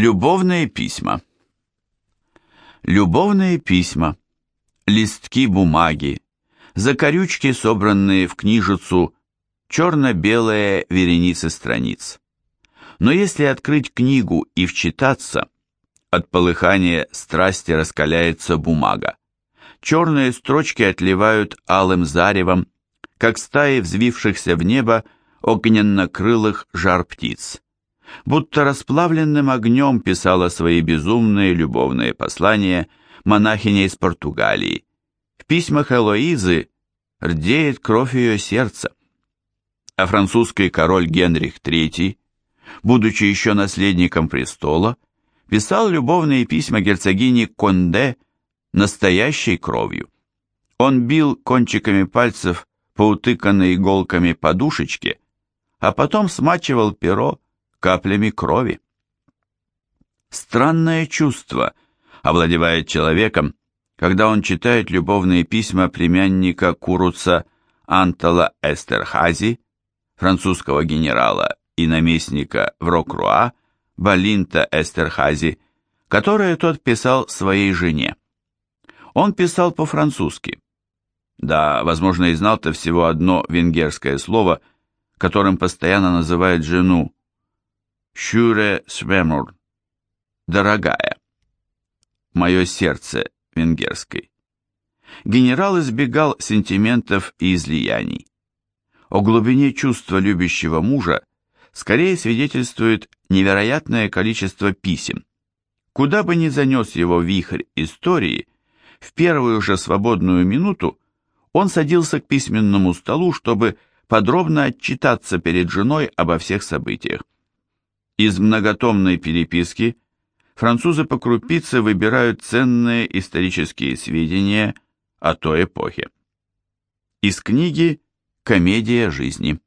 Любовные письма. Любовные письма, листки бумаги, закорючки, собранные в книжицу, черно-белые вереницы страниц. Но если открыть книгу и вчитаться, от полыхания страсти раскаляется бумага. Черные строчки отливают алым заревом, как стаи взвившихся в небо огненно-крылых жар птиц. Будто расплавленным огнем писала свои безумные любовные послания монахиня из Португалии. В письмах Элоизы рдеет кровь ее сердца. А французский король Генрих III, будучи еще наследником престола, писал любовные письма герцогине Конде настоящей кровью. Он бил кончиками пальцев по утыканной иголками подушечке, а потом смачивал перо каплями крови. Странное чувство овладевает человеком, когда он читает любовные письма племянника Куруца Антала Эстерхази, французского генерала и наместника в Рокруа, Балинта Эстерхази, которые тот писал своей жене. Он писал по-французски. Да, возможно, и знал-то всего одно венгерское слово, которым постоянно называют жену «Шюре свемур» – «дорогая». «Мое сердце» венгерской. Генерал избегал сентиментов и излияний. О глубине чувства любящего мужа скорее свидетельствует невероятное количество писем. Куда бы ни занес его вихрь истории, в первую же свободную минуту он садился к письменному столу, чтобы подробно отчитаться перед женой обо всех событиях. Из многотомной переписки французы по крупице выбирают ценные исторические сведения о той эпохе. Из книги «Комедия жизни».